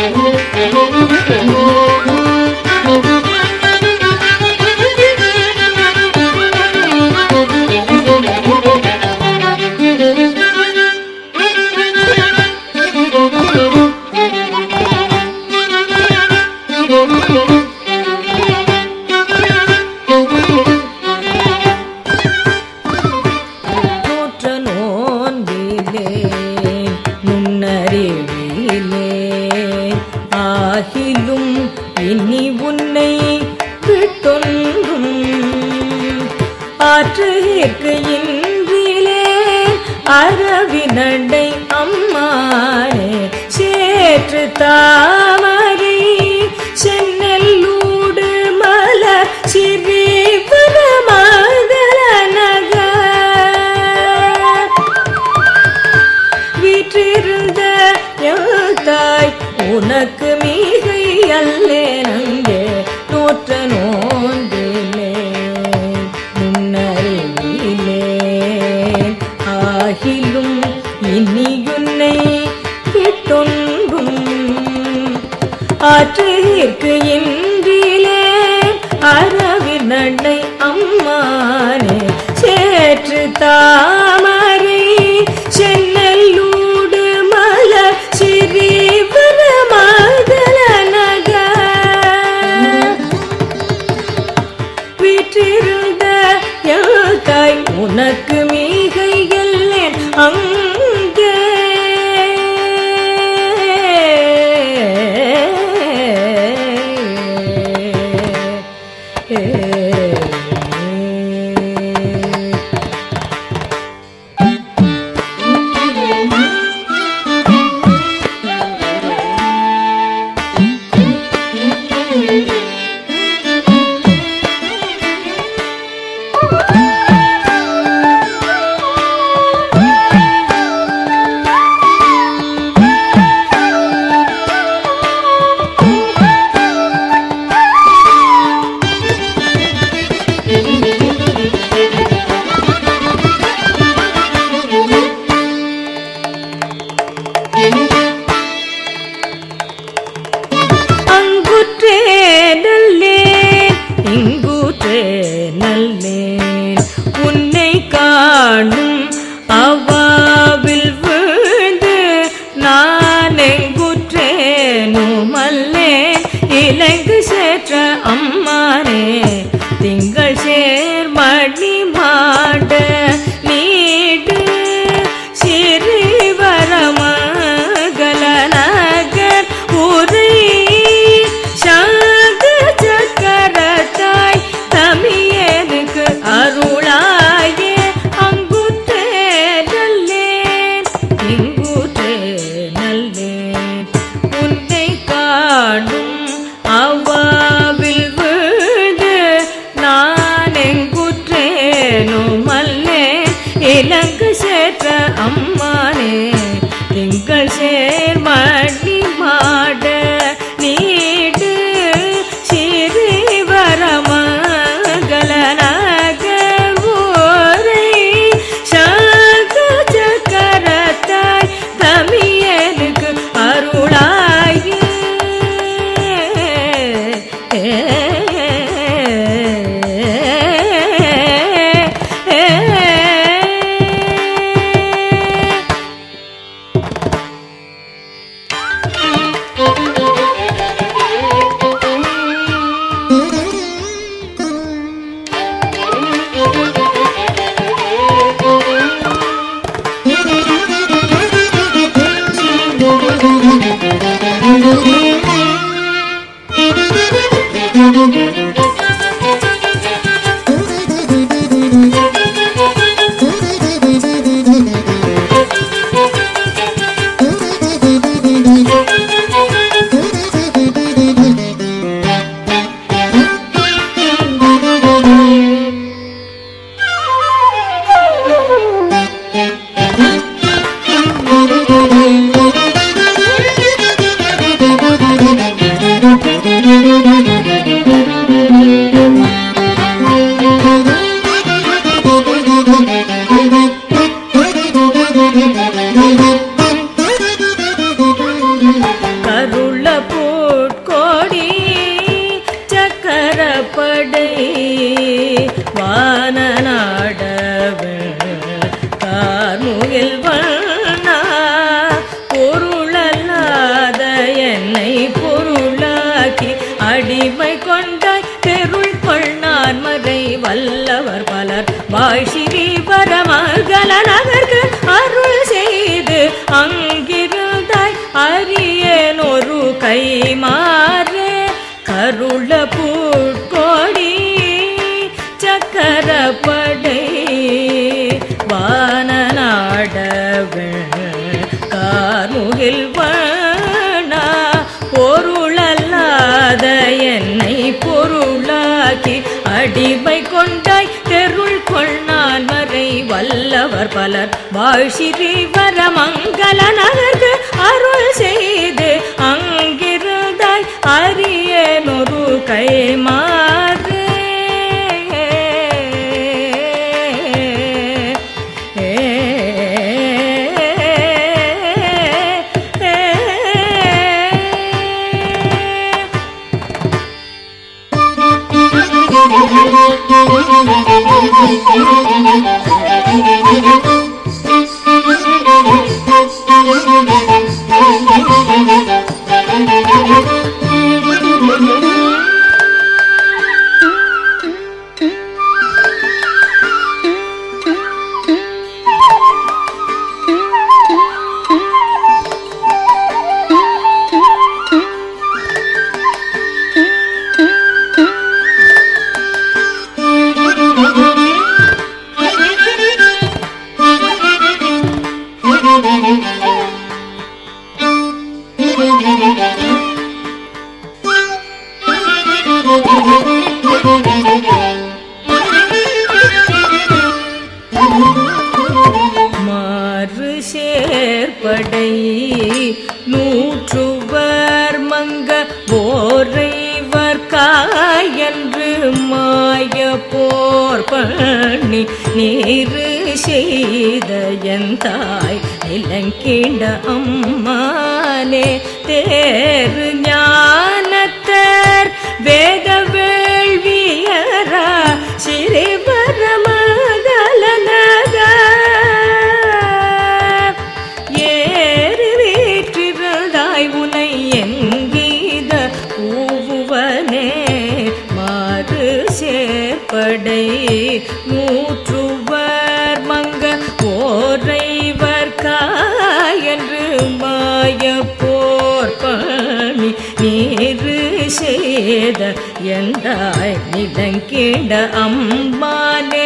Thank you. करता முகில் வண்ணா பொருளல்லாத என்னை பொருளாக்கி அடிமை கொண்டாய் பெருள் கொள்ளார் மறை வல்லவர் பலர். வாஷிரி பரமகல நகர்கள் அருள் செய்து அங்கிருந்தாய். அரியனொரு கை மாறு கருள பூ அடிமை கொண்டாய் தெருள் கொள்ளான் வரை வல்லவர் பலர் வாழ்சிறி வரமங்கல நனது அருள் செய்து அங்கிருந்தாய் அரியனொரு கைமா Thank you. நீரு செய்தயந்தாய் நிலங்கிட அம்மானே தேர் ஞானத்தர் வேதவே சேத எந்த நிலங்கேட அம்மானே.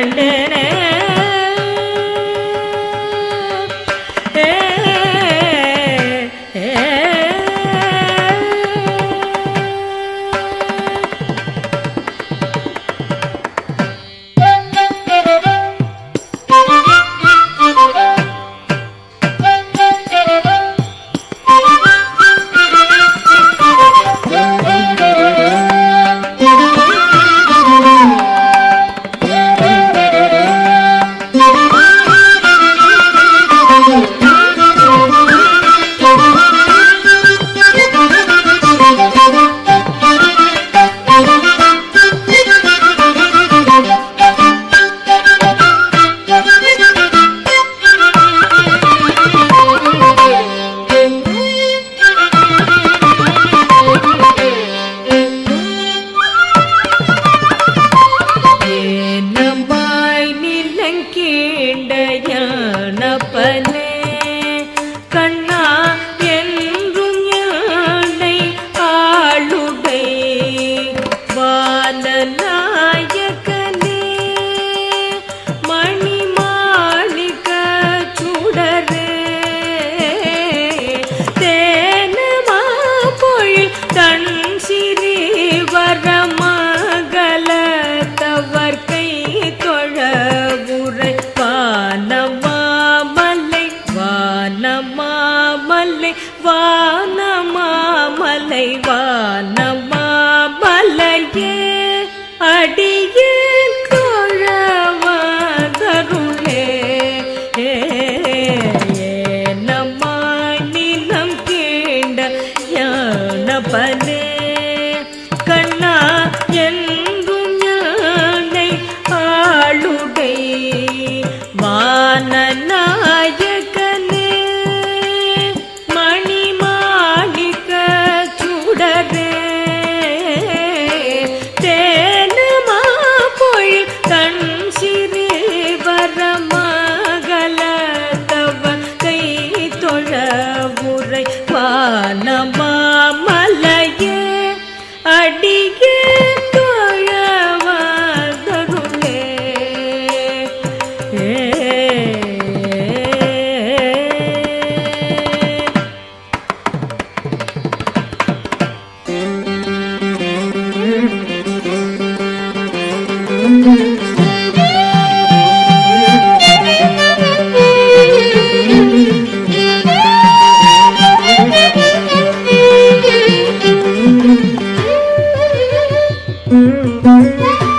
கண்ட Thank.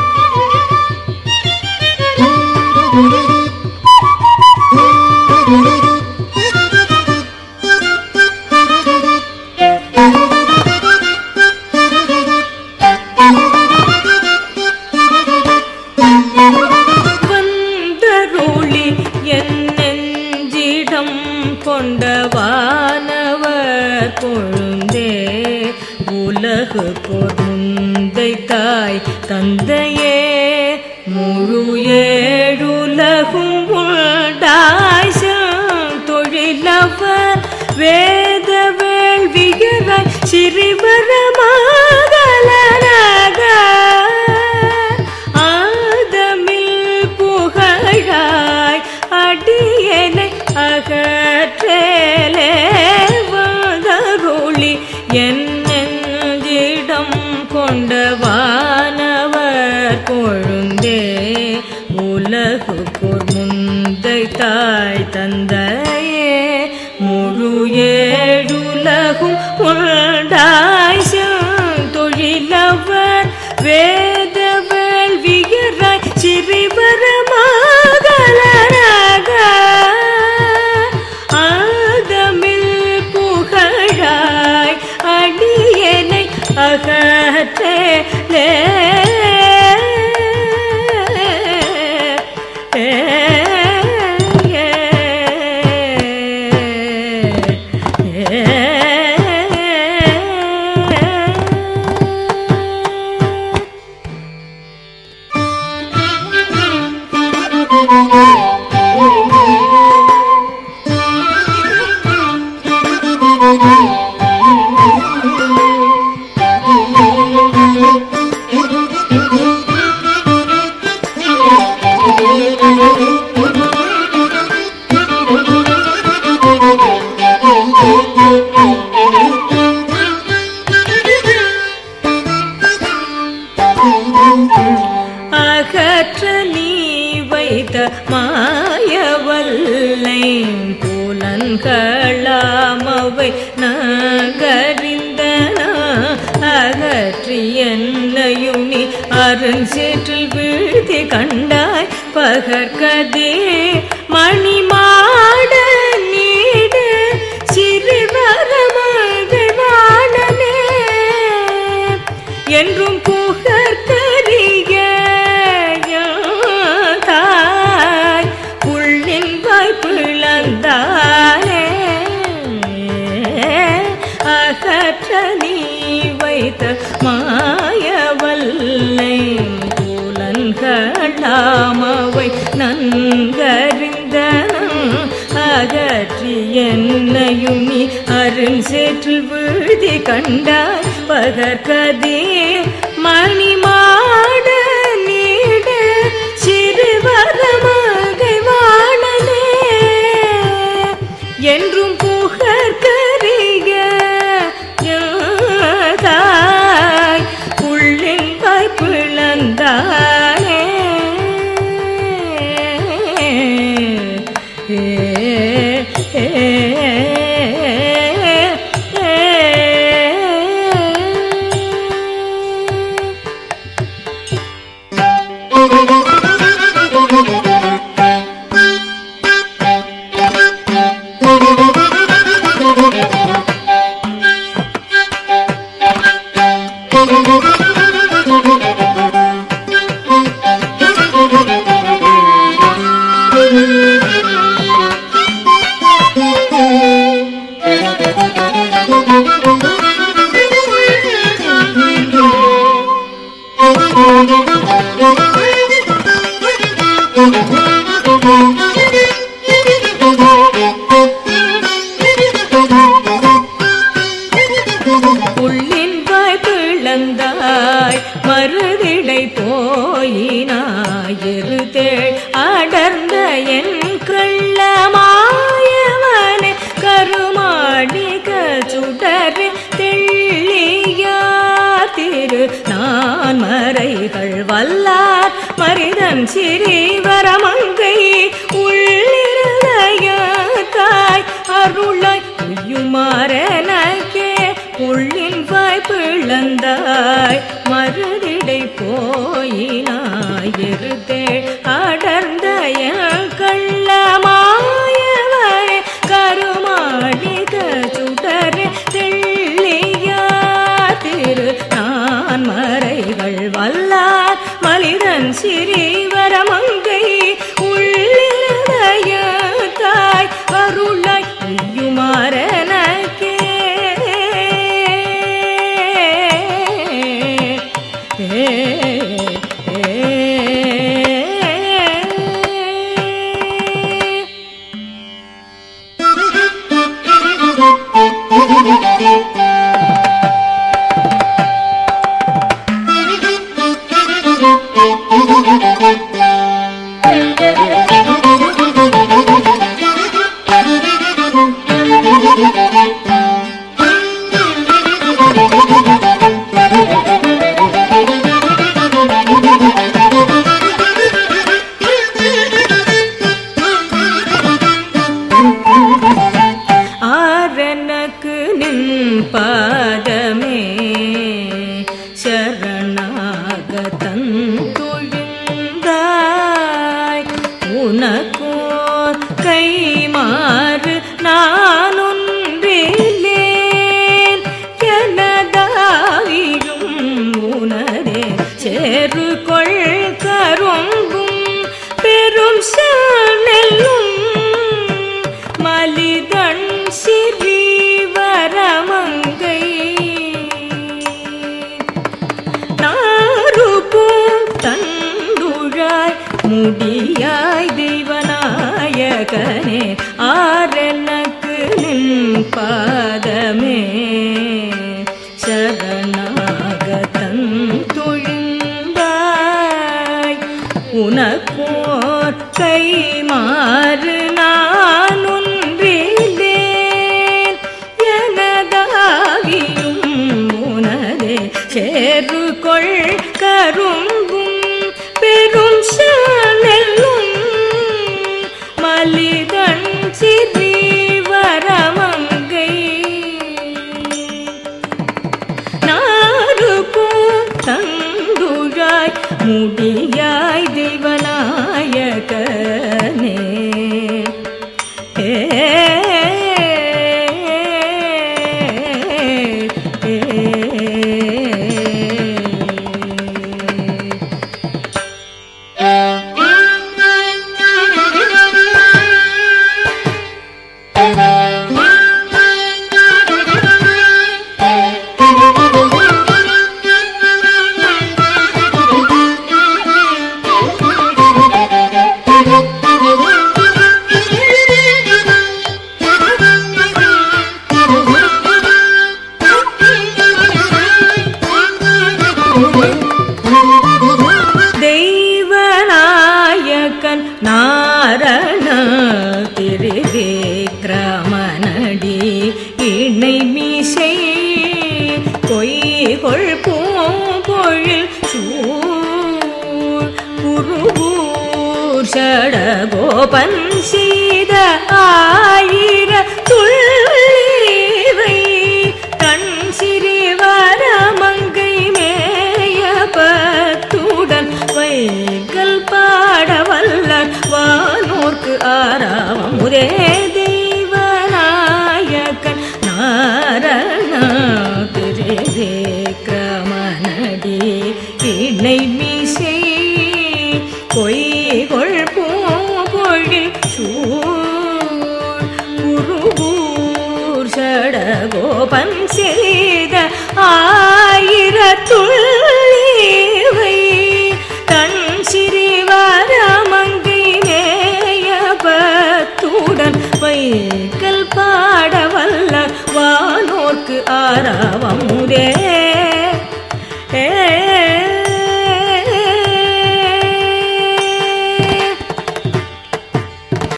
le வைத்த மாயவல்லை புலன்களாமவை நகரிந்தனா அகற்றியன்னையுனி அருண் சேற்றில் வீழ்த்தி கண்டாய். பகற்கதே மணி மறைத்த மாயவல்லை. புலன்களாமவை நன்கறிந்தனம். அகற்றி என்னையும் நீ அருள் சேற்றில் விழுதி கண்டாய். பகற்கதே மணிமாட நீட சிறுவரமாக வாழலே என்றும் மரிதன் முடியாய் தெய்வநாயகனே ஆரெனக்கு நின் பாதமே